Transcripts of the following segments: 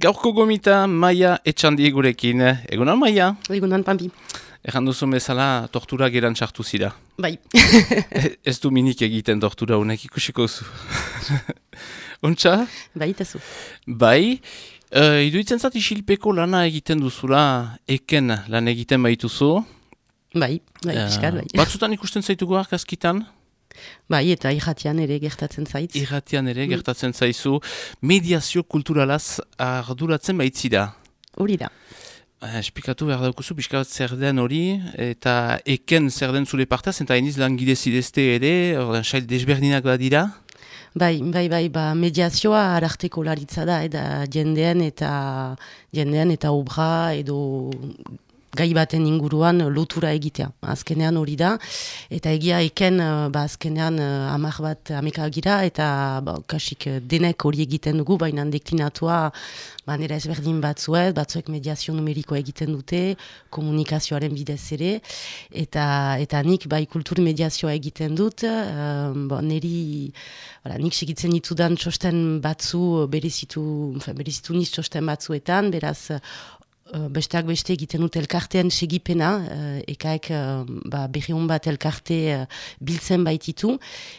Gaurko gomita Maia etxandi gurekin. Egunan Maia? Egunan Pampi. Egan duzu bezala tortura geran txartu zira. Bai. ez du minik egiten tortura honek ikusiko zu. Ontsa? Bai, tezu. Bai. Uh, iduitzen zati isilpeko lana egiten duzula eken lan egiten baituzu. Bai, bai, uh, bai. Batzutan ikusten zaitugu arkazkitan? Bai, eta irratian ere gertatzen zait. Irratian ere mm. gertatzen zaizu. Mediazio kulturalaz arduratzen baitzida. Hori da. Uh, espikatu behar daukuzu, pixka zer den hori, eta eken zer den zure partaz, eta eniz lan gidezidezte ere, ordan sail desberdinak badira? Bai, bai, bai, ba, mediazioa ararteko laritza da, eta jendean eta jendean eta obra edo gai baten inguruan lotura egitea. Azkenean hori da, eta egia eken, ba, azkenean amak bat ameka gira, eta ba, kasik denek hori egiten dugu, baina deklinatua manera ezberdin batzuet, batzuek mediazio numerikoa egiten dute, komunikazioaren bidez ere, eta, eta nik bai kultur mediazioa egiten dut, um, bo, neri, nik segitzen ditudan txosten batzu, berezitu, berezitu niz txosten batzuetan, beraz, Eh, besteak beste egiten dut elkartean segipena, uh, ekaek uh, ba, berri bat elkarte uh, biltzen baititu,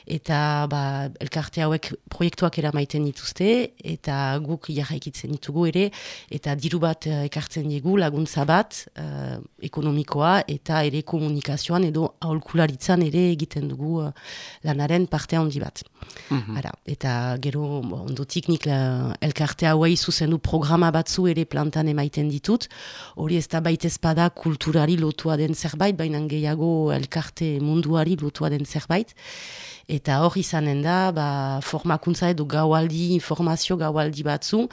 eta ba, elkarte hauek proiektuak eramaiten dituzte, eta guk jarraikitzen ditugu ere, eta diru bat uh, ekartzen digu laguntza bat, ekonomikoa, eta ere komunikazioan edo aholkularitzan ere egiten dugu lanaren parte handi bat. Mm Ara, eta gero ondotik nik elkarte hauei zuzendu programa batzu ere plantan emaiten ditut, hori ez da baita ezpada kulturari lotua den zerbait, baina gehiago elkarte munduari lotua den zerbait. Eta hor izanen da, ba, formakuntza edo gaualdi, informazio gaualdi batzu,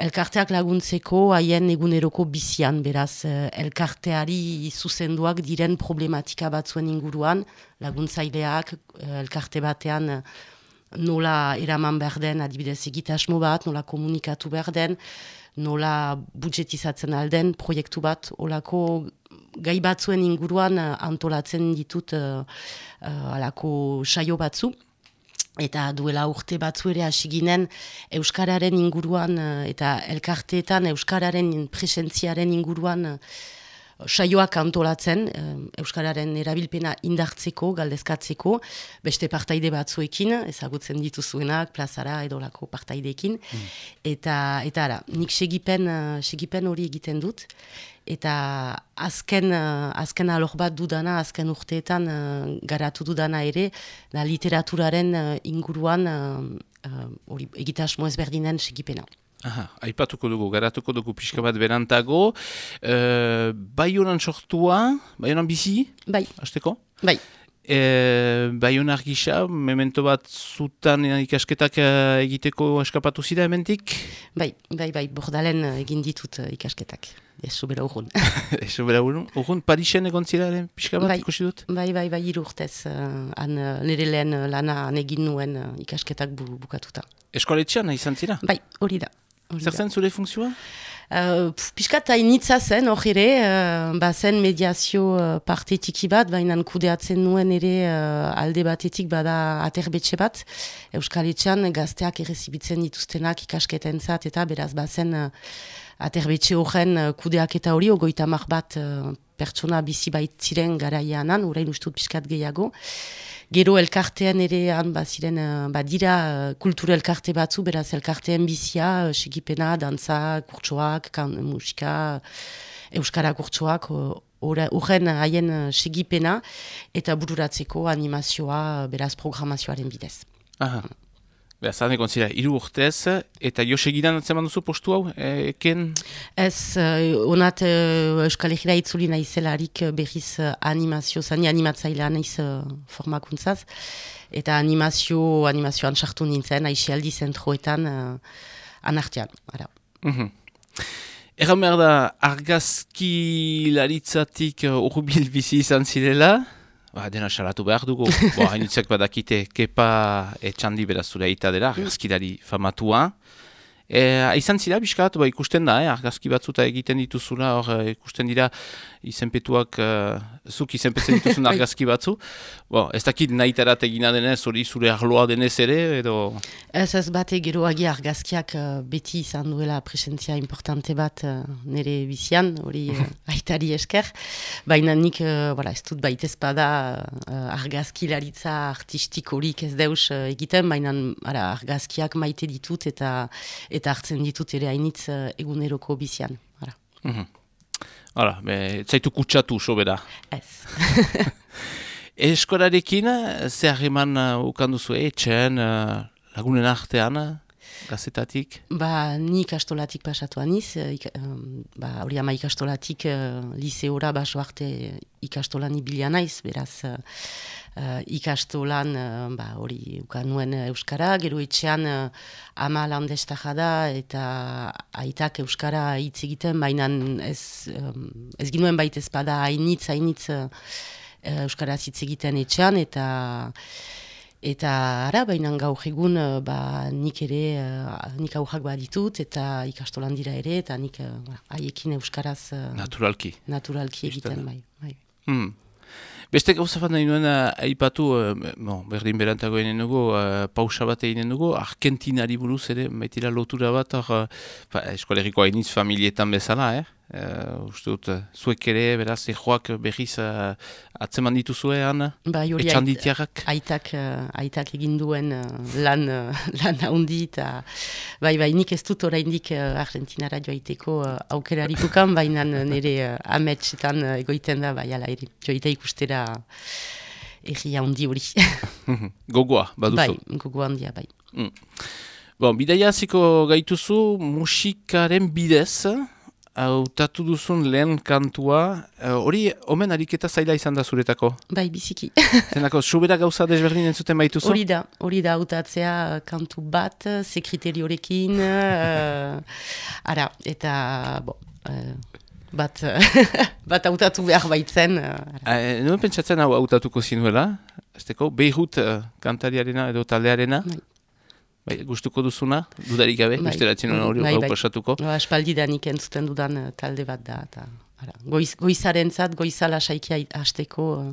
elkarteak laguntzeko haien eguneroko bizian, beraz, eh, elkarteari zuzenduak diren problematika batzuen inguruan, laguntzaileak, eh, elkarte batean, nola eraman behar den, adibidez egitasmo bat, nola komunikatu behar den, nola budjetizatzen alden proiektu bat, olako gai batzuen inguruan uh, antolatzen ditut uh, uh, alako saio batzu. Eta duela urte batzu ere hasiginen Euskararen inguruan eta elkarteetan Euskararen presentziaren inguruan saioak antolatzen, Euskararen erabilpena indartzeko, galdezkatzeko, beste partaide batzuekin, ezagutzen dituzuenak, plazara edolako partaideekin. Mm. Eta, eta ara, nik segipen, uh, segipen hori egiten dut, eta azken, uh, azken alor bat dudana, azken urteetan uh, garatu dudana ere, da literaturaren inguruan hori egitasmo ezberdinen segipena. Aha, aipatuko dugu, garatuko dugu pixka bat berantago. E, bai honan sortua, bai honan bizi? Bai. Azteko? Bai. E, bai honar gisa, memento bat zutan ikasketak egiteko eskapatu zida hementik? Bai, bai, bai, bordalen egin ditut ikasketak. Eso bera urrun. Eso bera urrun. Urrun, Parisen egon zira, pixka bat, bai, ikusi dut? Bai, bai, bai, irurtez. Uh, an, nire lehen lana egin nuen ikasketak bu, bukatuta. Eskoletxean izan zira? Bai, hori da. Zer zen zure funkzioa? Uh, Piskat hainitza zen, hor ere, uh, ba zen mediazio uh, parte bat, baina kudeatzen nuen ere uh, alde batetik bada aterbetxe bat. Euskal Etxean gazteak errezibitzen dituztenak ikasketen zat, eta beraz bazen uh, aterbetxe horren uh, kudeak eta hori, ogoita mar bat uh, pertsona bizi baitziren garaianan, urain ustut piskat gehiago. Gero elkartean ere han baziren, uh, badira uh, kultura elkarte batzu, beraz elkartean bizia, uh, segipena, dantza, kurtsoak, kan, musika, euskara kurtsoak, horren haien segipena, eta bururatzeko animazioa, beraz programazioaren bidez. Aha. Beha, zan egon zira, iru urtez, eta jo segidan atzeman duzu postu hau, e, eken? Ez, uh, onat uh, Euskal Herria itzuli nahizelarik berriz uh, animazio, zani animatzailea nahiz uh, formakuntzaz, eta animazio, animazioan sartu nintzen, aixialdi zentroetan uh, anartian, ara. Mm -hmm. Egan behar da, argazki laritzatik urbil bizi izan zirela, Ba, dena salatu behar dugu. Bo, hainitzak badakite kepa etxandi berazura eta dela, argazkidari famatua. E, izan zira, biskat, ba, ikusten da, eh, argazki batzuta egiten dituzula, hor eh, ikusten dira, izenpetuak, uh, zuk izenpetzen dituzun bai. argazki batzu. Bo, ez dakit nahi tarat egina denez, hori zure arloa denez ere, edo... Ez ez bate geroagi argazkiak uh, beti izan duela presentzia importante bat uh, nire bizian, hori uh, aitari esker. Baina nik, uh, voilà, ez dut baitez bada uh, argazkilaritza artistik horik ez deus uh, egiten, baina argazkiak maite ditut eta eta hartzen ditut ere hainitz uh, eguneroko bizian. Hala, mm -hmm. Hala, zaitu kutsatu sobera. Ez. Eskorarekin, zer eman uh, ukanduzu etxen, uh, lagunen artean, gazetatik? Ba, ni ikastolatik pasatu aniz, ik, um, ba, hori ama ikastolatik uh, liseora baso arte ikastolan ibilia naiz, beraz, uh, uh, ikastolan uh, ba, hori ukan nuen Euskara, gero etxean uh, ama landesta jada eta aitak Euskara hitz egiten, baina ez, um, ez ginuen baita ezpada hainitz, hainitz uh, Euskara hitz egiten etxean eta Eta ara, baina gaur egun, ba, nik ere, nik aurrak baditut, eta ikastolan dira ere, eta nik haiekin euskaraz... Naturalki. Naturalki egiten, bai. bai. Hmm. Beste gauza bat nahi nuen aipatu, bon, berdin berantago egin dugu, uh, pausa bat egin dugu, Argentinari buruz ere, maitira lotura bat, uh, eskoleriko hainitz familietan bezala, eh? Uh, uste dut, zuek ere, beraz, ejoak berriz uh, atzeman dituzue, Ana? Ba, aitak, uh, aitak egin duen uh, lan, uh, lan haundi, eta bai, bai, nik ez dut oraindik uh, Argentinara joaiteko uh, aukerarikukan, baina nire uh, ametsetan uh, egoiten da, bai, ala, eri, joita ikustera erri haundi hori. gogoa, baduzu? Bai, gogoa handia, bai. Mm. Bon, bidaia ziko gaituzu musikaren bidez, hautatu duzun lehen kantua, eh, hori uh, omen ariketa zaila izan da zuretako? Bai, biziki. Zenako, subera gauza desberdin entzuten baituzu? Hori da, hori da hautatzea kantu bat, sekriteriorekin, uh, ara, eta, bo, uh, bat, bat hautatu behar baitzen. Uh, Nuen pentsatzen hau hautatuko zinuela, Esteko, Beirut uh, kantariarena edo taldearena? Bai. Bai, gustuko duzuna, dudarik gabe, bai, besteratzen hori bai, bai. pasatuko. Ba, espaldi da nik entzuten dudan uh, talde bat da. Ta, ara, goiz, goizaren zat, goizala saikia hasteko uh,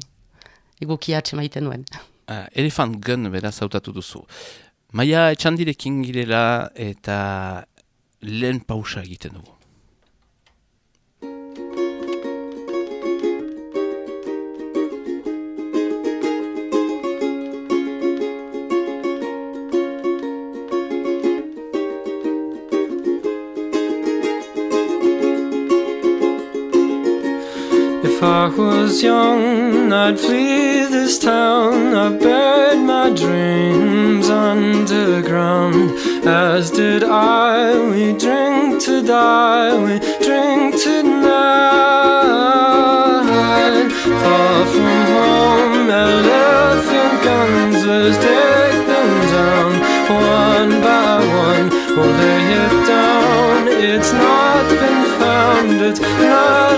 egokia maiten nuen. Uh, elefant gun beraz hautatu duzu. Maia etxandirekin girela eta lehen pausa egiten dugu. If I was young, I'd flee this town. I buried my dreams underground. As did I, we drink to die, we drink tonight. Far from home, elephant guns, let's take them down. One by one, we'll lay it down. It's not been found, it's not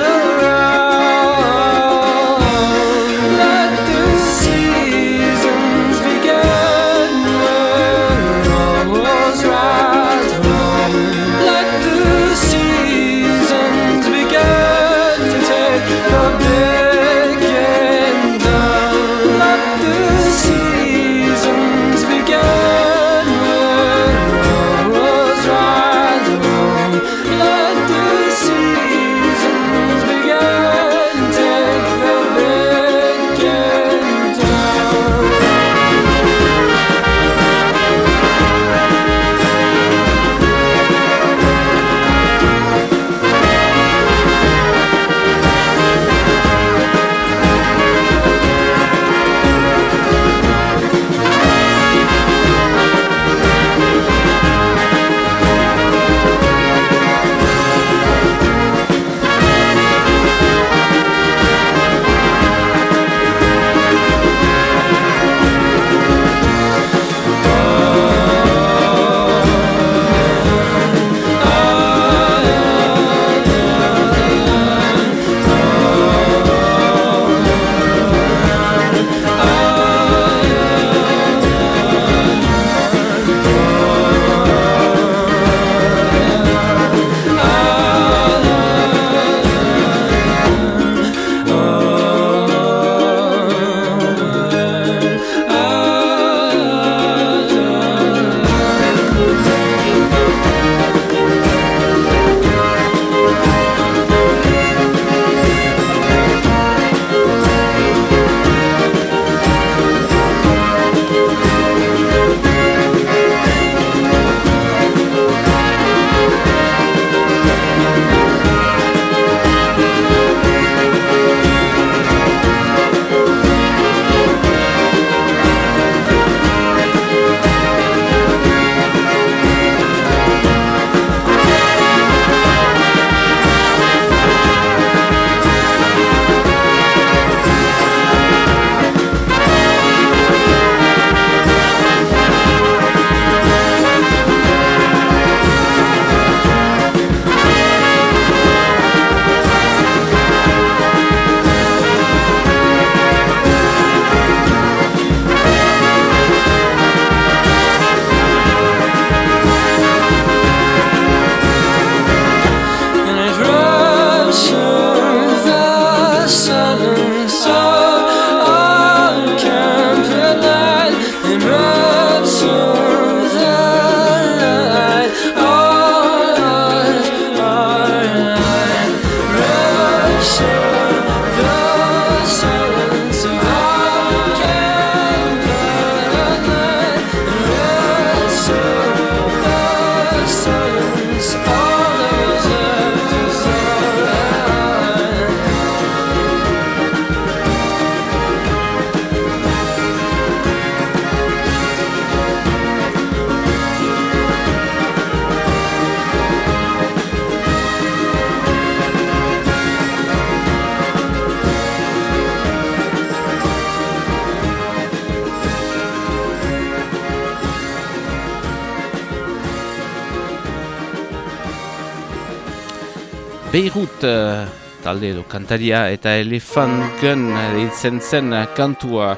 talde edo kantaria eta elefanten deitzen zen kantua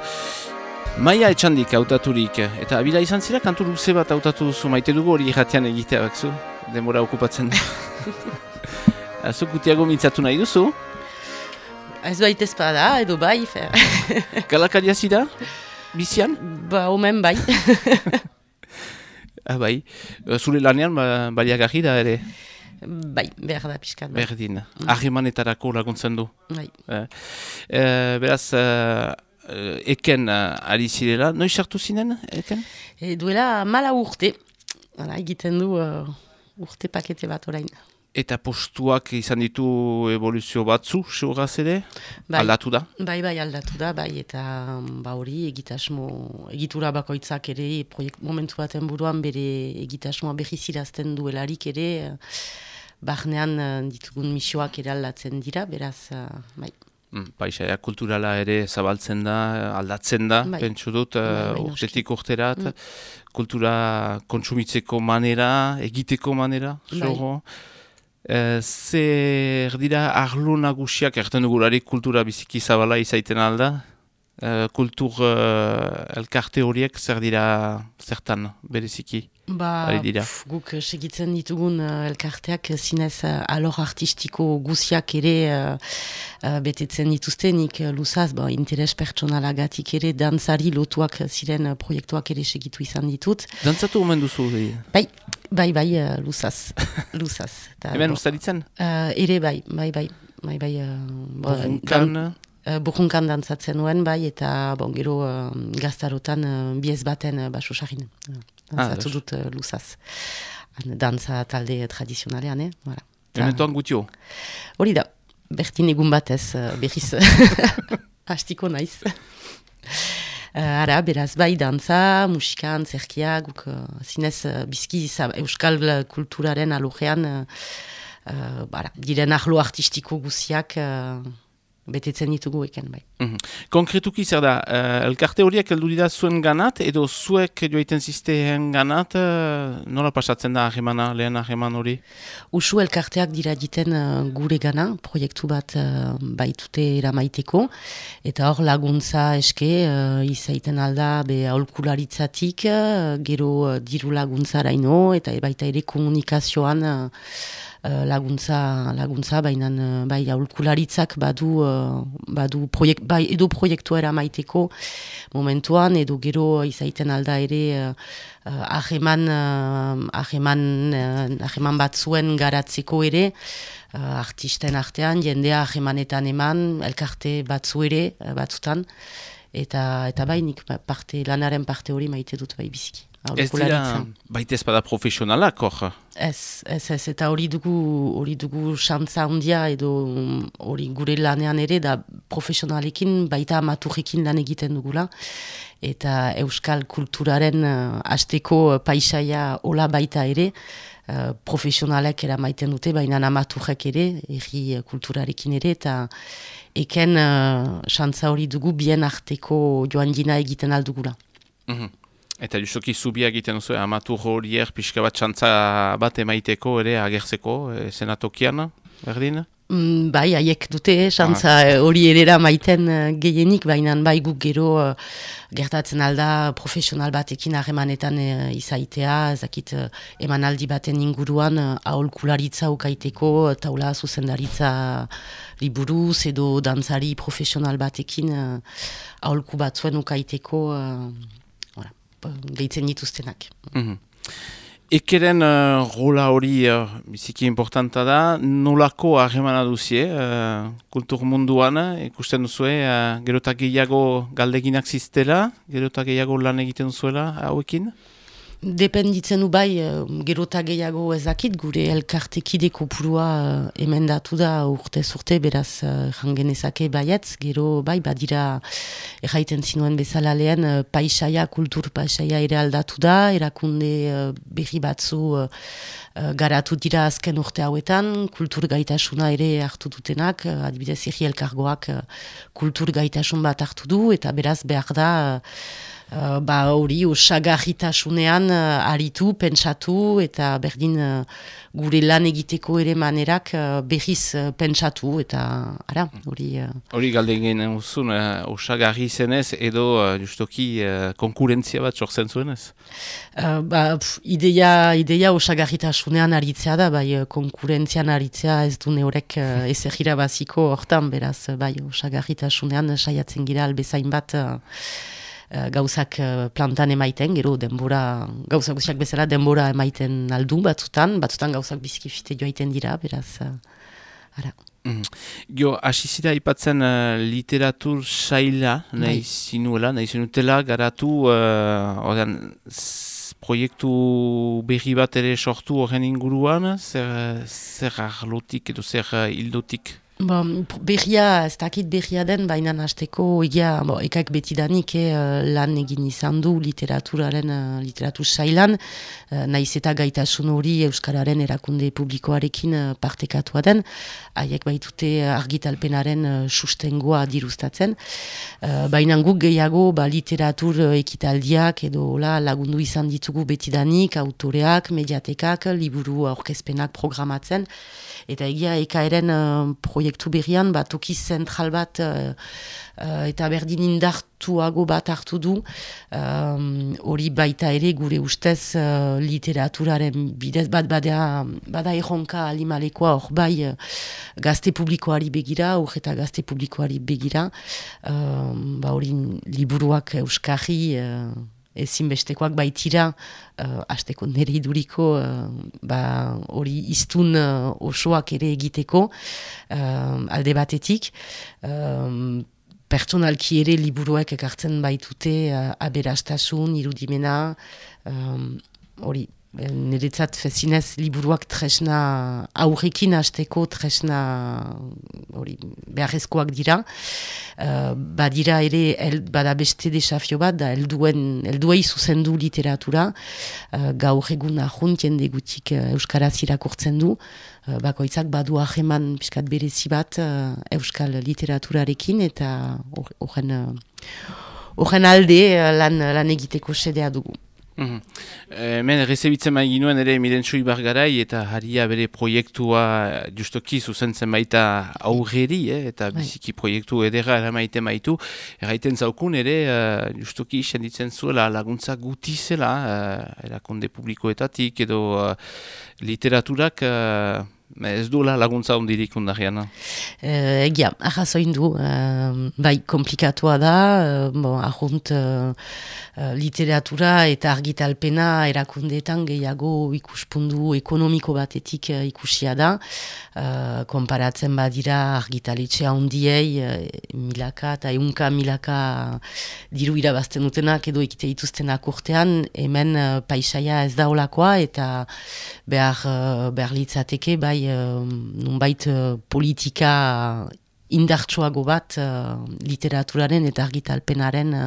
Maia etxandik hautaturik eta abila izan zira kantu luze bat hautatu duzu maite dugu hori irratian egitea bakzu demora okupatzen Azuk gutiago mintzatu nahi duzu? Ez baita ezpada edo bai fer Kalakaria zira? Bizian? Ba, omen bai Ah, bai, zure lanean ba, baliagarri da ere? Bai, behar da pixka. Bai. Berdin, ahimanetarako laguntzen du. Bai. Eh, eh, beraz, eh, eken uh, ari zirela, noiz sartu zinen, eken? E, duela mala urte, Hala, egiten du uh, urte pakete bat orain. Eta postuak izan ditu evoluzio batzu, seuraz ere? Bai. Aldatu da? Bai, bai, aldatu da, bai, eta ba hori egitasmo, egitura bakoitzak ere, proiekt momentu baten buruan bere egitasmoa behizirazten duelarik ere, barnean uh, ditugun misioak ere aldatzen dira, beraz, uh, bai. Mm, Paisaia kulturala ere zabaltzen da, aldatzen da, Bai. pentsu dut, Bai, uh, bai, urtetik urterat, Mm. kultura kontsumitzeko manera, egiteko manera, Bai. Eh, zer dira arlo nagusiak, erten dugularik kultura biziki zabala izaiten alda, eh, kultur eh, elkarte horiek zer dira zertan bereziki, Ba, ari dira. pf, guk segitzen ditugun uh, elkarteak eh, zinez uh, alor artistiko guziak ere uh, uh, betetzen dituztenik uh, luzaz, ba, interes pertsonalagatik ere dantzari lotuak ziren uh, proiektuak ere segitu izan ditut. Dantzatu omen duzu, eh, Bai, bai, bai, uh, luzaz, luzaz. Ta, hemen bo, ustaritzen? uh, ere bai, bai, bai, bai, bai, uh, Burrunkan, dan- uh, burrunkan dantzatzen nuen bai, eta bon, gero uh, gaztarotan uh, biez baten uh, basusagin. Uh, dantzatu Ah, dut uh, luzaz. Dantza talde tradizionalean, eh? Voilà. Ta- hementoan gutio. Hori da, bertin egun batez uh, berriz hastiko naiz. Uh, ara, beraz, bai, dantza, musika, antzerkia, guk uh, zinez uh, bizki zab- euskal kulturaren alojean uh, uh, bara, diren arlo artistiko guziak uh, betetzen ditugu eken, bai. Mhm. Konkretuki zer da, eh, elkarte horiek heldu dira zuen ganat, edo zuek joiten zizteen ganat, eh, nola pasatzen da ahemana, lehen aheman hori? Usu elkarteak dira diten uh, gure gana, proiektu bat uh, baitute eramaiteko, eta hor laguntza eske, uh, izaiten alda be aholkularitzatik, uh, gero uh, diru laguntzaraino, eta baita ere komunikazioan uh, uh, laguntza, laguntza baina uh, bai aholkularitzak badu, uh, badu proiek, bai edo proiektua eramaiteko momentuan, edo gero izaiten alda ere uh, aheman, uh, uh, aheman batzuen garatzeko ere, uh, artisten artean, jendea ahemanetan eman, elkarte batzu ere, batzutan, eta, eta bai nik ba- parte, lanaren parte hori maite dut bai biziki. Ez dira, baita ez bada profesionalak, hor? Ez, ez, ez, eta hori dugu, hori dugu xantza handia edo mm, hori gure lanean ere da profesionalekin baita amaturrekin lan egiten dugula eta euskal kulturaren uh, asteko paisaia hola baita ere uh, profesionalek eramaiten dute, baina amaturrek ere, erri kulturarekin ere, eta eken uh, xantza hori dugu bien arteko joan dina egiten aldugula. Mhm. Eta justoki zubia egiten duzu, amatur horiek pixka bat txantza bat emaiteko ere agertzeko, e, senatokian, berdin? Mm, bai, haiek dute, eh, xantza eh, hori erera maiten eh, gehienik, baina bai guk gero gertatzen alda profesional batekin harremanetan eh, izaitea, ezakit uh, emanaldi baten inguruan uh, aholkularitza ukaiteko, taula zuzendaritza liburuz edo dantzari profesional batekin uh, aholku batzuen ukaiteko uh, ora, gehitzen dituztenak. Mhm. Ekeren uh, rola hori uh, biziki importanta da, nolako harremana duzie, uh, kultur munduan, eh, ikusten duzue, uh, gerotak gehiago galdeginak ziztela, gerotak gehiago lan egiten duzuela hauekin? Dependitzen bai, eh, gerota gehiago ezakit, gure elkartekide kopurua uh, emendatu da urte urte beraz uh, jangenezake baietz, gero bai, badira erraiten zinuen bezala lehen, paisaia, kultur paisaia ere aldatu da, erakunde berri batzu garatu dira azken urte hauetan, kultur gaitasuna ere hartu dutenak, adibidez erri elkargoak kultur gaitasun bat hartu du, eta beraz behar da... Uh, Uh, ba hori osagarritasunean uh, aritu, pentsatu eta berdin uh, gure lan egiteko ere manerak uh, behiz uh, pentsatu eta ara, hori... Uh... Hori galde egin uzun, uh, osagarri zenez edo uh, justoki uh, konkurentzia bat sortzen zuenez? Uh, ba, ideia, ideia osagarritasunean aritzea da, bai konkurentzian aritzea ez du neorek uh, ezer baziko hortan, beraz, bai osagarritasunean saiatzen gira albezain bat... Eh, gauzak uh, plantan emaiten, gero denbora, gauzak guztiak bezala denbora emaiten aldu batzutan, batzutan gauzak bizkifite joaiten dira, beraz, uh, ara. Mm. Jo, asizira ipatzen uh, literatur saila, nahi bai. zinuela, nahi zinutela, garatu, uh, proiektu berri bat ere sortu horren inguruan, zer, zer arlotik edo zer hildotik? Bon, berria, ez dakit berria den, baina hasteko egia, bo, ekak betidanik eh, lan egin izan du literaturaren, uh, literatur sailan, uh, nahiz eta gaitasun hori Euskararen erakunde publikoarekin uh, partekatua den, haiek baitute argitalpenaren uh, sustengoa dirustatzen, uh, baina guk gehiago ba, literatur ekitaldiak edo la, lagundu izan ditugu betidanik, autoreak, mediatekak, liburu aurkezpenak programatzen, eta egia ekaeren uh, proiektu berrian, bat toki zentral bat uh, uh, eta berdin indartuago bat hartu du, hori baita ere gure ustez uh, literaturaren bidez, bat bada, bada erronka alimalekoa hor bai uh, gazte publikoari begira, hor eta gazte publikoari begira, uh, ba hori liburuak euskarri, ezinbestekoak baitira uh, asteko nire iduriko uh, ba, hori iztun uh, osoak ere egiteko uh, alde batetik. Um, pertsonalki ere liburuek ekartzen baitute uh, aberastasun, irudimena hori niretzat fezinez liburuak tresna aurrekin hasteko tresna hori beharrezkoak dira. Uh, badira ere el, bada beste desafio bat da elduen elduei zuzendu literatura. Uh, gaur egun ahunt jende gutik uh, euskaraz irakurtzen du. Uh, bakoitzak badu aheman piskat berezi bat uh, euskal literaturarekin eta horren uh, alde lan, lan egiteko sedea dugu Mm Hemen, rezebitzen bai ginoen ere Mirentxo Ibargarai eta haria bere proiektua justoki zuzentzen baita aurreri, eh, eta bai. biziki proiektu edera eramaite maitu. Erraiten zaukun ere, uh, justoki senditzen zuela laguntza guti zela, uh, erakonde publikoetatik edo uh, literaturak... Ez duela laguntza ondirik undarrian? Uh, egia, ahazoin du. Uh, bai, komplikatua da. Uh, bon, ahunt uh, literatura eta argitalpena erakundeetan gehiago ikuspundu ekonomiko batetik uh, ikusia da. Uh, konparatzen badira argitalitxea ondiei, uh, milaka eta eunka milaka diru irabazten dutenak edo ekite dituztenak urtean, hemen uh, paisaia ez da olakoa eta behar, uh, behar litzateke bai uh, nunbait uh, politika indartsuago bat uh, literaturaren eta argitalpenaren uh,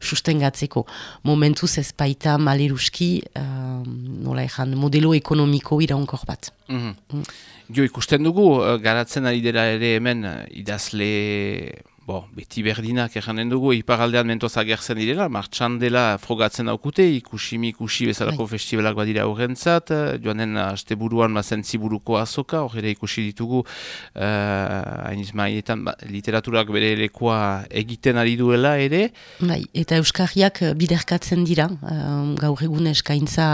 sustengatzeko. Momentuz ez baita maleruski, uh, nola ezan, modelo ekonomiko iraunkor bat. Mm -hmm. mm. Jo ikusten dugu, garatzen ari dela ere hemen idazle Bo, beti berdinak erranen dugu, iparaldean mentoz agertzen direla, martxan dela frogatzen daukute, ikusimi ikusi bezalako Hai. festivalak badira horrentzat, joanen haste buruan mazen ziburuko azoka, horre ikusi ditugu, uh, maietan, ba, literaturak bere lekoa egiten ari duela ere. Bai, eta euskarriak biderkatzen dira, um, gaur egun eskaintza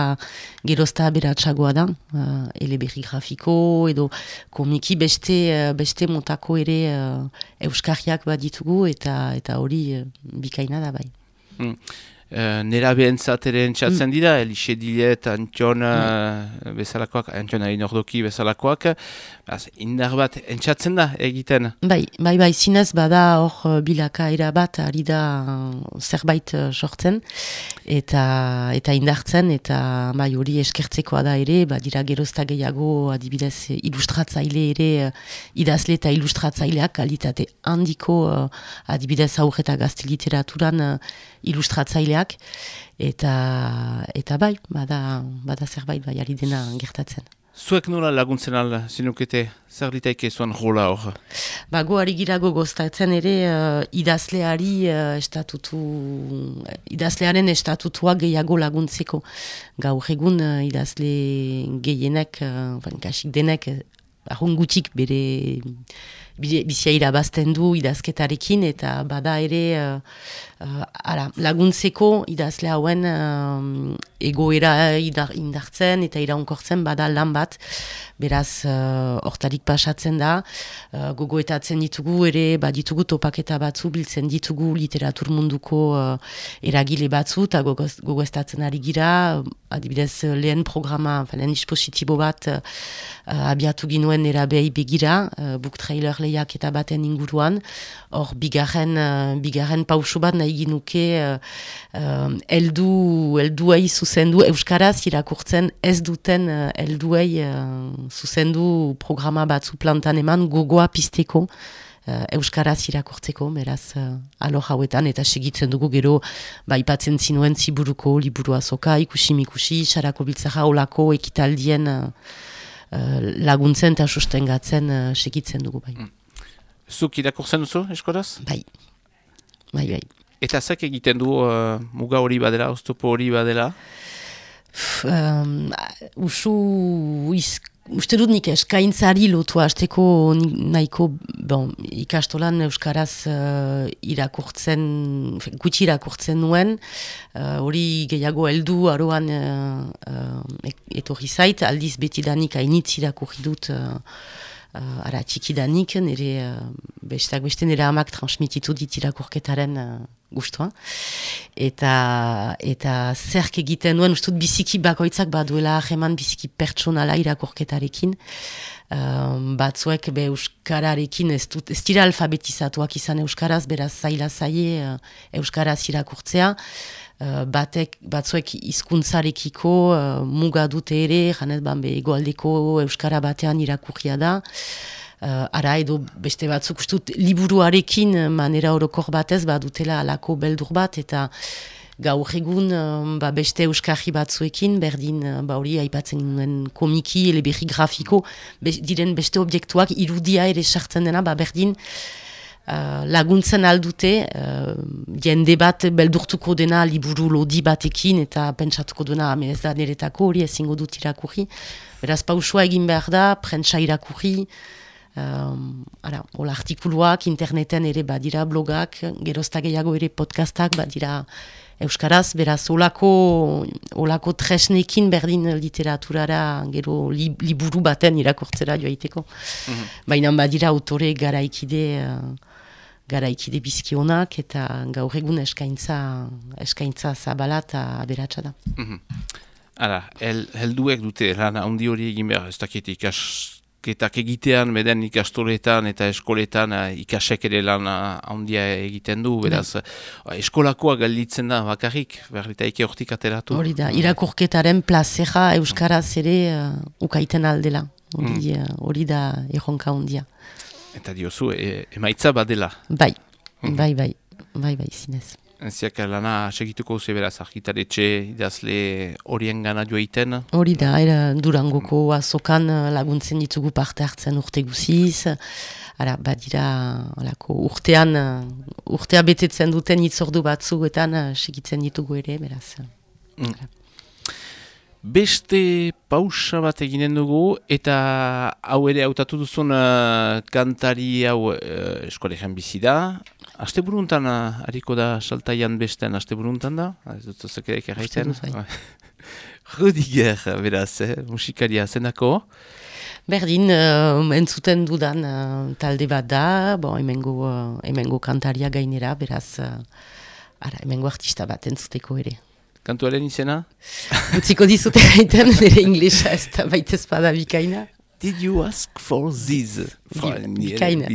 gerozta beratxagoa da, uh, eleberri grafiko, edo komiki beste, beste motako ere uh, euskarriak ditugu eta eta hori eh, bikaina da bai. Hmm. Uh, nera behentzat ere entzatzen mm. dira, Elixe Dilet, Antion mm. bezalakoak, Antion hain ordoki bezalakoak, Az, indar bat entzatzen da egiten? Bai, bai, bai, zinez bada hor bilaka era bat ari da zerbait sortzen eta eta indartzen eta bai hori eskertzekoa da ere, ba, dira gerozta gehiago adibidez ilustratzaile ere idazle eta ilustratzaileak kalitate handiko adibidez aurre eta gazte literaturan ilustratzaileak eta eta bai, bada, bada zerbait bai ari dena gertatzen. Zuek nola laguntzen ala, zinukete, zer ditaike zuen rola hor? Ba, goari girago goztatzen ere uh, idazleari uh, estatutu, idazlearen estatutua gehiago laguntzeko. Gaur egun uh, idazle gehienek, uh, kasik denek, ahon gutik bere bizia irabazten du idazketarekin eta bada ere uh, ara, laguntzeko idazle hauen uh, egoera indartzen eta iraunkortzen bada lan bat. Beraz hortarik pasatzen da uh, gogoetatzen ditugu ere baditugu topaketa batzu biltzen ditugu literatur munduko uh, eragile batzu eta gogoestatzen ari gira. Adibidez lehen programa lehen dispositibo bat uh, abiatu ginuen erabei begira uh, book trailer lehiak eta baten inguruan hor bigarren, uh, bigarren pausu bat nahi ginuke uh, uh, eldu, elduei zuzendu Euskaraz irakurtzen ez duten uh, elduei uh, zuzendu programa batzu plantan eman gogoa pisteko uh, Euskaraz irakurtzeko, beraz uh, alo hauetan eta segitzen dugu gero baipatzen zinuen ziburuko liburu azoka, ikusi mikusi, sarako biltzara olako ekitaldien uh, laguntzen eta sustengatzen uh, segitzen dugu bai. Mm. Zuk irakurtzen duzu, eskoraz? Bai, bai, bai. Eta zek egiten du uh, muga hori badela, oztopo hori badela? Um, usu, uste dut nik eskaintzari lotu hasteko nahiko bon, ikastolan Euskaraz uh, irakurtzen, gutxi irakurtzen nuen, uh, hori gehiago heldu aroan uh, uh, etorri zait, aldiz betidanik hainitz irakurri dut uh, ara txikidanik, nire uh, bestak beste nire amak transmititu dit irakurketaren uh, gustua. Eta, eta zerk egiten duen, ustut biziki bakoitzak baduela aheman biziki pertsonala irakurketarekin. Um, batzuek be euskararekin ez, dut, ez dira alfabetizatuak izan euskaraz, beraz zaila zaie uh, euskaraz irakurtzea. Uh, batek, batzuek hizkuntzarekiko uh, muga dute ere, janez ban egoaldeko euskara batean irakurria da. Uh, ara edo beste batzuk ustut liburuarekin manera orokor batez badutela alako beldur bat eta gaur egun ba, beste euskarri batzuekin berdin ba hori aipatzen nuen komiki ele grafiko diren beste objektuak irudia ere sartzen dena ba berdin Uh, laguntzen aldute, uh, jende bat beldurtuko dena liburu lodi batekin eta pentsatuko dena ez da niretako hori ezingo dut irakurri. Beraz pausua egin behar da, prentsa irakurri, um, ara, hola artikuluak, interneten ere badira blogak, gerozta gehiago ere podcastak badira Euskaraz, beraz, olako, olako tresnekin berdin literaturara gero liburu baten irakurtzera joaiteko. Mm -hmm. Baina badira autore garaikide... Uh, garaikide bizkionak eta gaur egun eskaintza, eskaintza zabala eta aberatsa da. Mm -hmm. Hala, helduek dute lan handi hori egin behar, ez dakit ikasketak egitean, beden ikastoletan eta eskoletan uh, ikasek ere lan handia egiten du, beraz, uh, eskolakoa galditzen da bakarrik, berrita eke hortik ateratu. Hori da, irakurketaren plazera Euskaraz ere uh, ukaiten aldela, hori mm. uh, da erronka handia. Eta diozu, e, emaitza badela. Bai, mhm. bai, bai, bai, bai, zinez. Enziak lana segituko ze beraz, argitaretxe idazle horien gana joa Hori da, era durangoko azokan laguntzen ditugu parte hartzen urte guziz. Ara, badira, alako, urtean, urtea betetzen duten itzordu batzuetan segitzen ditugu ere, beraz. Mm. Beste pausa bat eginen dugu eta hau ere hautatu duzun uh, kantari hau uh, eskolegian bizi da. Aste buruntan uh, hariko da saltaian besten aste buruntan da? Ez dut zekerek erraiten? Rudiger, beraz, eh? musikaria zenako. Berdin, uh, entzuten dudan uh, talde bat da, bon, emengo, uh, emengo kantaria gainera, beraz, uh, ara, emengo artista bat entzuteko ere. Kantuaren izena? Utziko dizute gaiten, nire inglesa ez da baitez bada bikaina. Did you ask for this? Bikaina.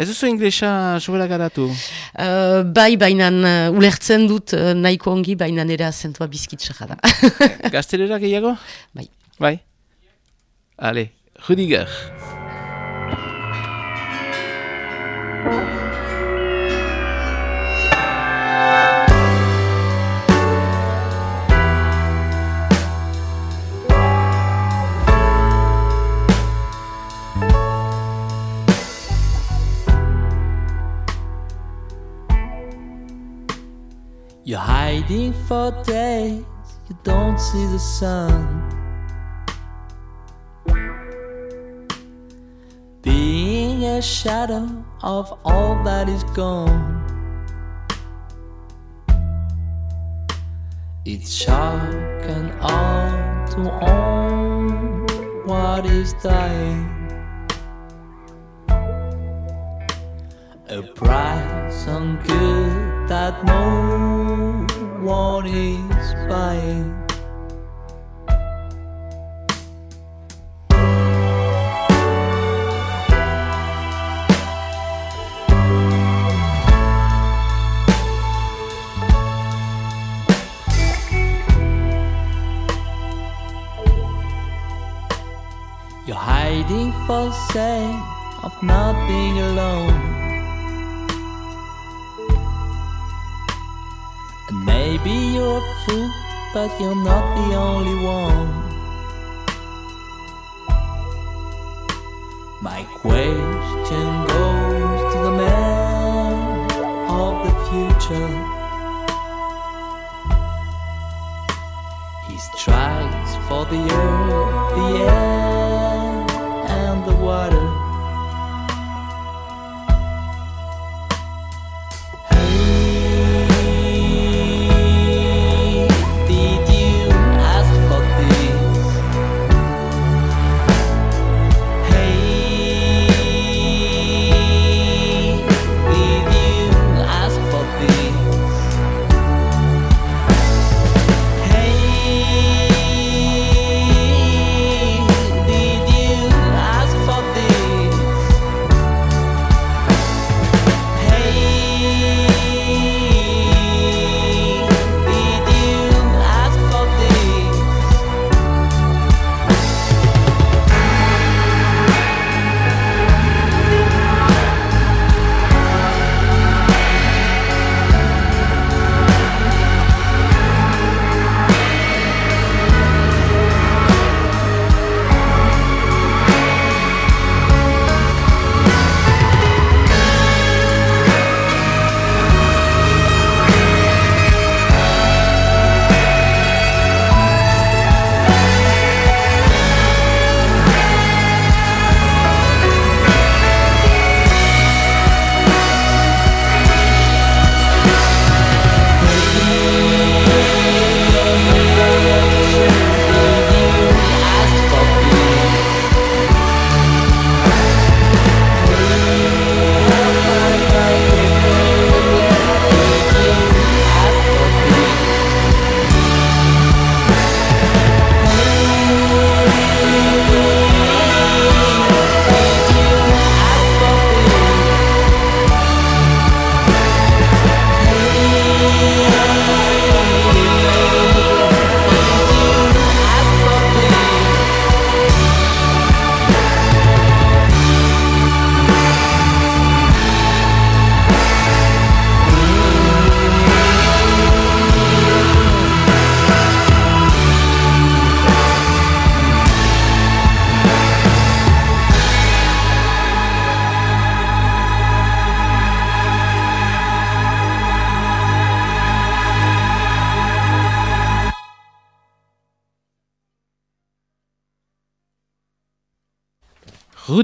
Ez duzu inglesa sobera garatu? Uh, bai, bainan uh, ulertzen dut uh, nahiko ongi, bainan era zentua bizkitsa da. Gaztelera gehiago? Bai. Bai? Ale, Rudiger. Hiding for days, you don't see the sun. Being a shadow of all that is gone. It's sharp and hard to own what is dying. A price on good that no one is buying. You're hiding for sake of not being alone. But you're not the only one. My question goes to the man of the future. He strives for the earth, the air,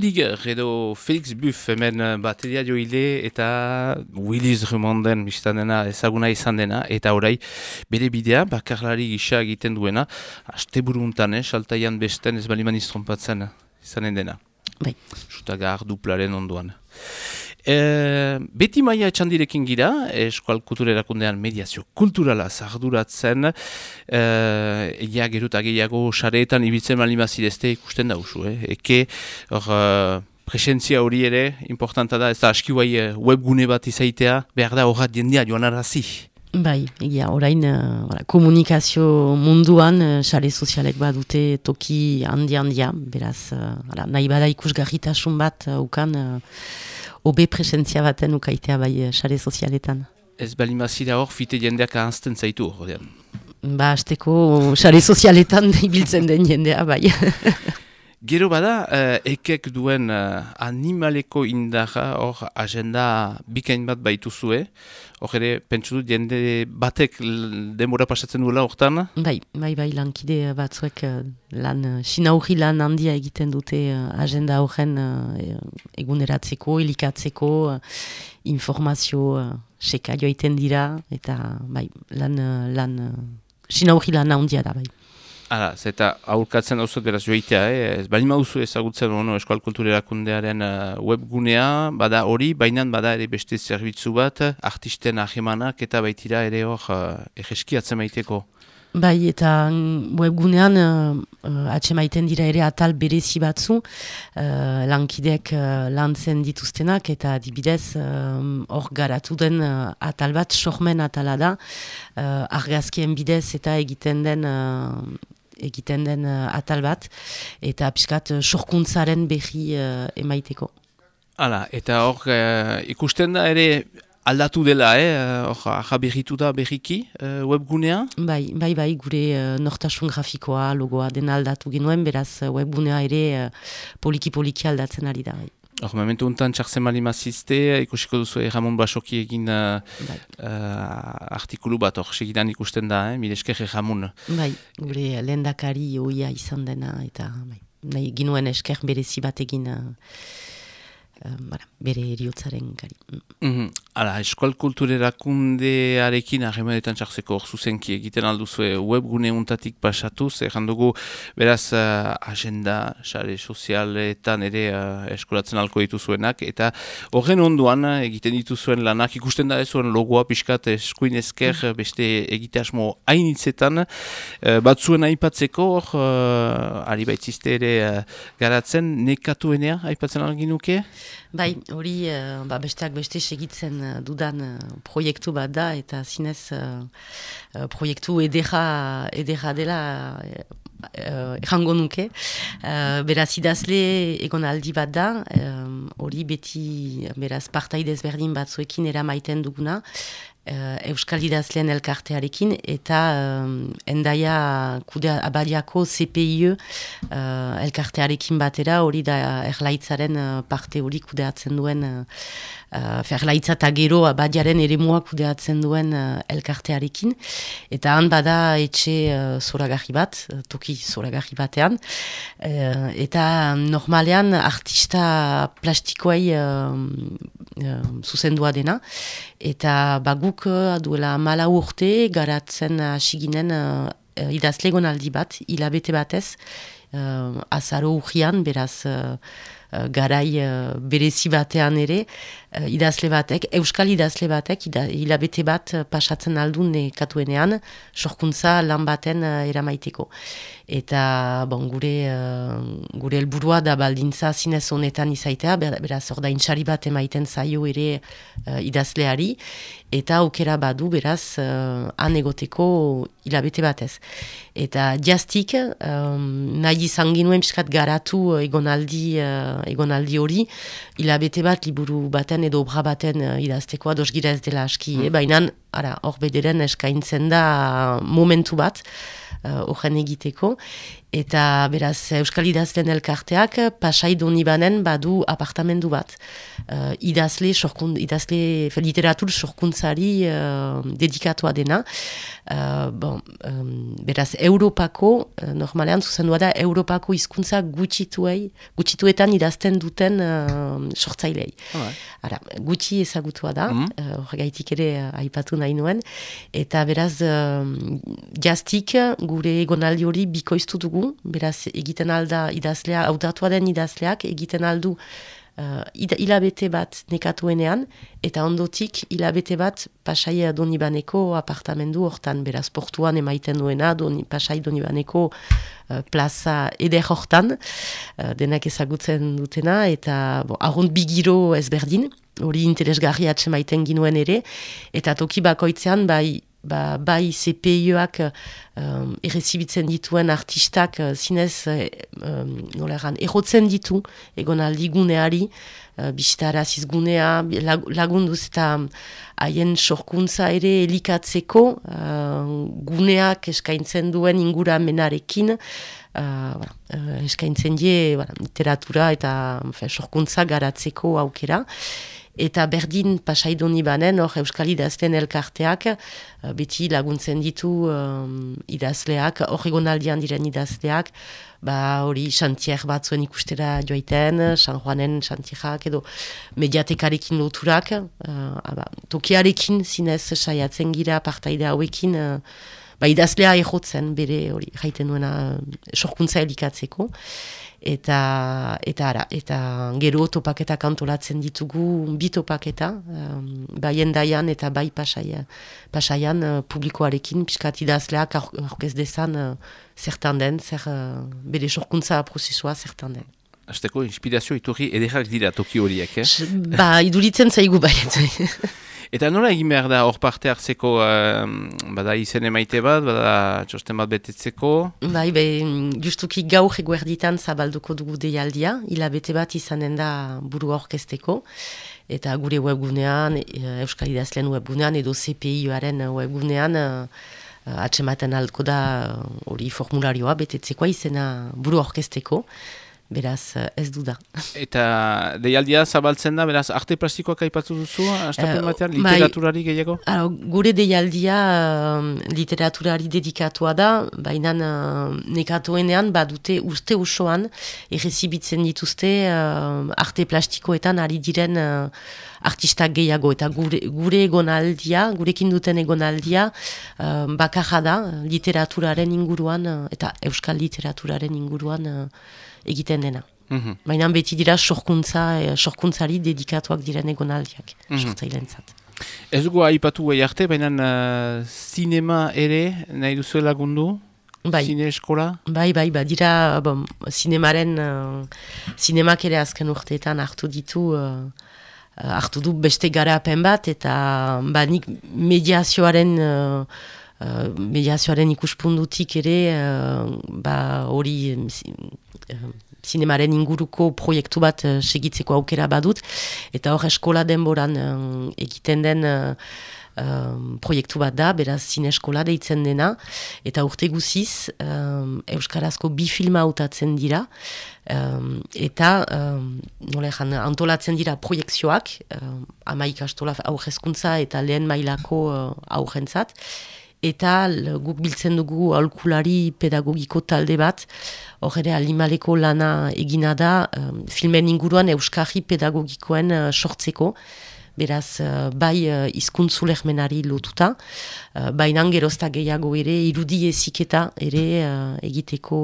Rudiger edo Felix Buff hemen eh, bateria joile eta Willis Remonden biztanena ezaguna izan dena eta orai bere bidea bakarlari gisa egiten duena aste buruntan, eh, saltaian besten ez baliman iztrompatzen izanen dena. Bai. Sutagar duplaren onduan. E, beti maia etxandirekin gira, eskual kultura erakundean mediazio kulturala zarduratzen, e, egia geruta gehiago sareetan ibiltzen malimazidezte ikusten da usu, eh? eke hor, e, presentzia hori ere, importanta da, ez da aski guai e, webgune bat izaitea, behar da horrat jendea joan arazi. Bai, egia, orain uh, komunikazio munduan uh, sare sozialek badute toki handi-handia, beraz, uh, nahi bada ikusgarritasun bat uh, ukan, uh, obe presentzia baten ukaitea bai uh, sare sozialetan. Ez balimazira hor, fite jendeak ahazten zaitu horrean. Ba, azteko sare sozialetan ibiltzen den jendea, bai. Gero bada, uh, ekek duen uh, animaleko indarra hor agenda bikain bat baituzue. Hor ere, pentsu dut, jende batek denbora pasatzen duela hortan. Bai, bai, bai, lankide batzuek eh, lan, uh, sinaurri lan handia egiten dute eh, agenda horren eh, eguneratzeko, elikatzeko, eh, informazio seka joaiten dira, eta bai, lan, eh, lan, sinaurri lan handia da, bai. Hala, zeta aurkatzen dauzut beraz joitea, eh? ez bali mauzu ezagutzen ono, Eskual Kultura Erakundearen uh, webgunea, bada hori, baina bada ere beste zerbitzu bat, artisten ahemanak eta baitira ere hor uh, egeskiatzen maiteko. Bai, eta mm, webgunean uh, uh, atxemaiten dira ere atal berezi batzu, uh, lankideek uh, lantzen dituztenak, eta adibidez um, hor garatu den uh, atal bat, sormen atala da, uh, argazkien bidez eta egiten den uh, egiten den uh, atal bat, eta pixkat uh, sorkuntzaren berri uh, emaiteko. Hala, eta hor uh, ikusten da ere aldatu dela, eh? hor aja berritu da berriki uh, webgunea. Bai, bai, bai, gure uh, nortasun grafikoa, logoa dena aldatu genuen, beraz uh, webgunea ere uh, poliki-poliki aldatzen ari da. Bai. Hor, momentu untan txartzen bali mazizte, ikusiko duzu eh, Ramon Basoki egin uh, uh, artikulu bat hor, segidan ikusten da, eh? mire esker Ramon. Bai, gure lehendakari oia izan dena, eta bai, nahi ginuen esker berezi bat egin uh, uh, bara, bere eriotzaren gari. Mm. Hala, Eskual Kulturerakundearekin harremanetan txartzeko zuzenki egiten alduzue webgune untatik pasatuz, erran dugu beraz uh, agenda, sare sozialetan ere uh, eskolatzen alko dituzuenak, eta horren onduan uh, egiten dituzuen lanak, ikusten da ez zuen logoa pixkat eskuin esker beste egite asmo hainitzetan, uh, batzuen aipatzeko hor, uh, ari baitzizte ere uh, garatzen, nekatuenea aipatzen alginuke? Bai, hori uh, ba, besteak beste segitzen uh, dudan uh, proiektu bat da, eta zinez proiektu edera, edera dela uh, errango nuke. Uh, beraz idazle egon aldi bat da, um, hori beti beraz partai desberdin batzuekin eramaiten duguna, uh, Euskal Idazleen elkartearekin, eta um, endaia kude abadiako CPI uh, elkartearekin batera, hori da erlaitzaren parte hori kudeatzen duen uh, uh, ferlaitza eta gero abadiaren ere kudeatzen duen uh, elkartearekin. Eta han bada etxe uh, zoragarri bat, uh, toki zoragarri batean. Uh, eta normalean artista plastikoei uh, uh, zuzendua dena. Eta baguk uh, duela mala urte garatzen hasi ginen uh, idazlegon aldi bat, hilabete batez, uh, azaro urrian, beraz... Uh, uh, garai uh, berezi batean ere, uh, idazle batek, euskal idazle batek, hilabete bat pasatzen aldun nekatuenean, sorkuntza lan baten eramaiteko. Eta bon, gure, uh, gure helburua da baldintza zinez honetan izaitea, ber- beraz ordaintsari bat emaiten zaio ere uh, idazleari, eta aukera badu beraz uh, han egoteko hilabete batez. Eta jaztik, um, nahi izan ginuen piskat garatu egonaldi, uh, egonaldi hori, hilabete bat liburu baten edo obra baten uh, idazteko ados gira ez dela aski, eh? baina hor bederen eskaintzen da momentu bat, uh, horren egiteko, eta beraz Euskal Idazlen elkarteak pasai donibanen badu apartamendu bat. Uh, idazle, sorkun, idazle literatur sorkuntzari uh, dedikatua dena. Uh, bon, um, beraz, Europako, uh, normalean zuzendua da, Europako hizkuntza gutxituei, gutxituetan idazten duten uh, sortzailei. Ara, gutxi ezagutua da, Mhm. eh, horregaitik ere uh, aipatu nahi nuen, eta beraz um, jaztik gure egonaldi hori bikoiztu dugu, beraz egiten alda idazlea, hautatua den idazleak egiten aldu uh, ida- hilabete bat nekatuenean, eta ondotik hilabete bat pasai donibaneko apartamendu hortan, beraz portuan emaiten duena, doni, pasai donibaneko uh, plaza eder hortan, uh, denak ezagutzen dutena, eta bon, arrunt bigiro ezberdin, hori interesgarri atsemaiten ginuen ere, eta toki bakoitzean bai ba, bai CPI-ak um, errezibitzen dituen artistak uh, zinez um, nola erran, errotzen ditu egon aldiguneari uh, bizitaraziz gunea lagunduz eta haien sorkuntza ere elikatzeko uh, guneak eskaintzen duen inguramenarekin Uh, uh, eskaintzen die literatura eta sorkuntza garatzeko aukera eta berdin pasaidoni banen, hor Euskal Idazten elkarteak, uh, beti laguntzen ditu um, idazleak, hor egonaldian diren idazleak, ba hori xantier batzuen ikustera joaiten, San Juanen xantierak edo mediatekarekin loturak, uh, tokiarekin zinez saiatzen gira partaide hauekin, uh, ba idazlea egotzen bere hori jaiten duena sorkuntza elikatzeko eta eta ara, eta gero topaketa kantolatzen ditugu bi topaketa um, bai endaian eta bai pasaia, pasaian uh, publikoarekin piskat idazleak aurkez dezan uh, zertan den zer uh, bere sorkuntza prozesua zertan den Azteko inspirazio iturri ederrak dira toki horiek, eh? Ba, iduritzen zaigu bai. Eta nola egin behar da hor parte hartzeko, uh, bada izen emaite bat, bada txosten bat betetzeko? Bai, be, justuki gaur eguerditan zabalduko dugu deialdia, hilabete bat izanen da buru orkesteko, eta gure webgunean, eh, Euskal Idazlen webgunean, edo CPI-aren webgunean, uh, atsematen aldko da hori formularioa betetzekoa izena buru orkesteko, beraz ez du da. Eta deialdia zabaltzen da, beraz arte plastikoak aipatzu duzu, astapen uh, batean, bai. literaturari gehiago? Aro, gure deialdia uh, literaturari dedikatua da, baina uh, nekatuenean badute uste usoan errezibitzen dituzte uh, arte plastikoetan ari diren uh, artistak gehiago eta gure, gure egonaldia, gurekin duten egonaldia uh, bakarra da literaturaren inguruan eta euskal literaturaren inguruan egiten dena. Mm Baina beti dira sorkuntza, eh, sorkuntzari dedikatuak diren egonaldiak, mm -hmm. Ez dugu haipatu gai arte, baina uh, zinema ere nahi duzu lagundu? Bai. Zine eskola? Bai, bai, bai, dira, bon, zinemaren, uh, zinemak ere azken urteetan hartu ditu, uh, hartu du beste garapen bat, eta ba, nik mediazioaren, uh, mediazioaren ikuspundutik ere, uh, ba, hori, zinemaren inguruko proiektu bat uh, segitzeko aukera badut, eta hor eskola denboran egiten den uh, proiektu bat da, beraz zine eskola deitzen dena, eta urte guziz um, Euskarazko bi filma hautatzen dira, um, eta um, nolean, antolatzen dira proiektzioak, um, ama ikastola aurrezkuntza eta lehen mailako uh, aurrentzat, eta guk biltzen dugu alkulari pedagogiko talde bat, hor ere alimaleko lana egina da, um, filmen inguruan euskarri pedagogikoen uh, sortzeko, beraz uh, bai uh, izkuntzulegmenari lotuta, uh, baina gerozta gehiago ere irudi eziketa ere egiteko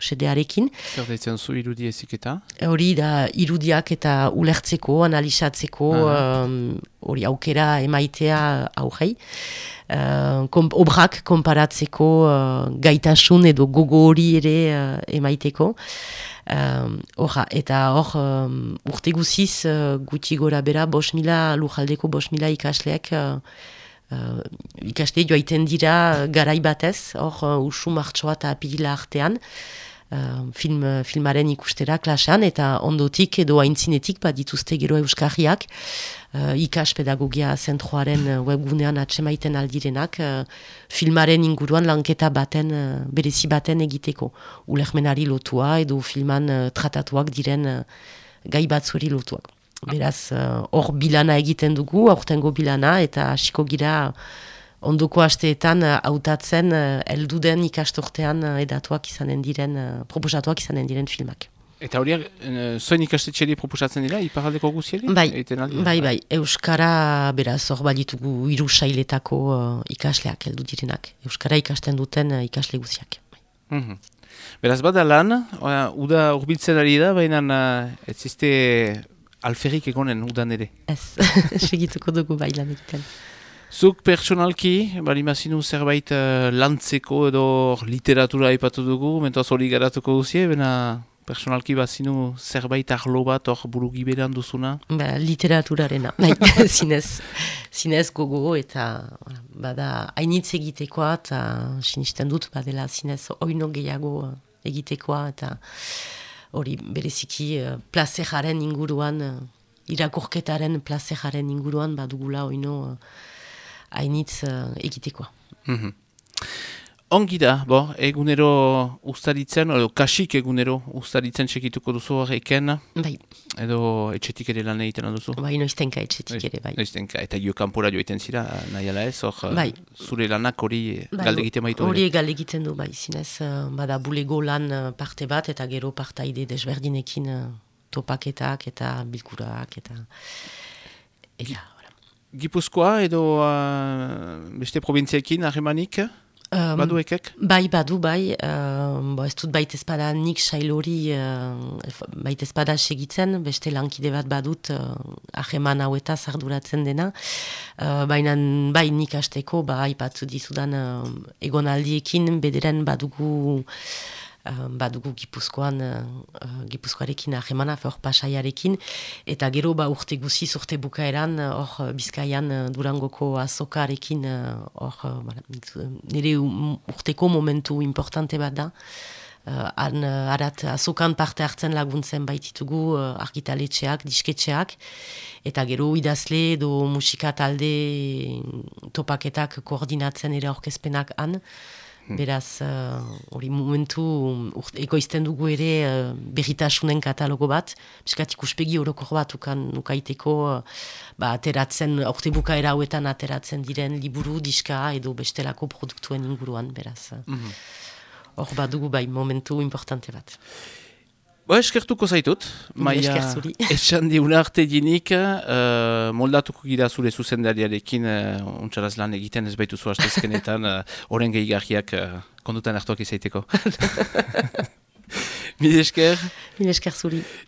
sedearekin. Zer daitzen zu irudi eziketa? Hori da irudiak eta ulertzeko, analizatzeko, hori aukera emaitea aurrei uh, obrak konparatzeko uh, gaitasun edo gogo hori ere uh, emaiteko. Um, eta hor, um, urte guziz, uh, guti gora bera, bos mila, lujaldeko bos mila ikasleak, uh, uh, ikasle joaiten dira garaibatez, hor, uh, usu martsoa eta apilila artean, uh, film, filmaren ikustera klasean, eta ondotik edo aintzinetik bat dituzte gero euskarriak, uh, ikas pedagogia zentroaren uh, webgunean atsemaiten aldirenak, uh, filmaren inguruan lanketa baten, uh, berezi baten egiteko. Ulermenari lotua edo filman uh, tratatuak diren uh, gai batzuri lotuak. Beraz, hor uh, bilana egiten dugu, aurtengo bilana, eta hasiko gira ondoko asteetan hautatzen uh, elduden ikastortean uh, edatuak izanen diren, uh, proposatuak izanen diren filmak. Eta horiak, uh, zoin ikastetxeri proposatzen dira, iparaldeko guziari? Bai, bai, bai, Euskara beraz hor balitugu iru sailetako ikasleak heldu direnak. Euskara ikasten duten uh, ikasle guziak. Mm Beraz, bada lan, uh, uda urbiltzen ari da, baina uh, ez ziste alferrik egonen udan ere. Ez, segituko dugu bai lan egiten. Zuk personalki, bali mazinu zerbait uh, lantzeko edo literatura ipatu dugu, mentoaz hori garatuko duzie, baina personalki bazinu zerbait arlo bat hor buru giberan duzuna? Ba, literaturarena, bai, zinez, zinez gogo eta bada hainitz egitekoa eta sinisten dut badela zinez oino gehiago eh, egitekoa eta hori bereziki uh, plazejaren inguruan, uh, irakurketaren plazejaren inguruan badugula oino uh, hainitz uh, egitekoa. Mhm. Ongi da, bo, egunero ustaritzen, edo kasik egunero ustaritzen txekituko duzu horreken, Bai, edo etxetik ere lan egiten duzu? bai noiztenka etxetik ere, bai. Noiztenka, eta jo kanpora joiten zira, nahi ala ez, hor, Bai. zure lanak hori Bai, galde egiten baitu. Hori gal egiten du, bai, zinez, eh, bada bulego lan eh, parte bat, eta gero partaide desberdinekin eh, topaketak eta bilkurak, eta... Eta. Gipuzkoa edo uh, beste probintziakin harremanik, Um, badu ekek? Bai, badu, bai, uh, bo, ez dut bait ezpada nik sailori uh, bait ezpada segitzen, beste lankide bat badut uh, aheman hauetaz arduratzen dena. Uh, Baina bai nik hasteko, ba, aipatzu dizudan uh, egonaldiekin bederen badugu Uh, badugu gipuzkoan, uh, gipuzkoarekin ahemana, hor pasaiarekin, eta gero ba urte guziz urte bukaeran, hor uh, bizkaian uh, durangoko azokarekin, hor uh, nire um, urteko momentu importante bat da, Uh, han, uh, arat, azokan parte hartzen laguntzen baititugu uh, argitaletxeak, disketxeak, eta gero idazle edo musika talde topaketak koordinatzen ere orkezpenak han, Beraz, hori momentu urt, ekoizten dugu ere uh, berritasunen katalogo bat, biskat ikuspegi orokor bat ukan ukaiteko uh, ba, ateratzen, aurte bukaera hauetan ateratzen diren liburu, diska edo bestelako produktuen inguruan, beraz. Hor bat dugu bai momentu importante bat. Ba, eskertuko zaitut, zuri. etxan diuna arte dinik, uh, moldatuko gira zure zuzendariarekin, uh, untxaraz lan egiten ez baitu zu hastezkenetan, uh, gehigarriak uh, kondutan hartuak izaiteko. Mil esker, Mil esker zuri.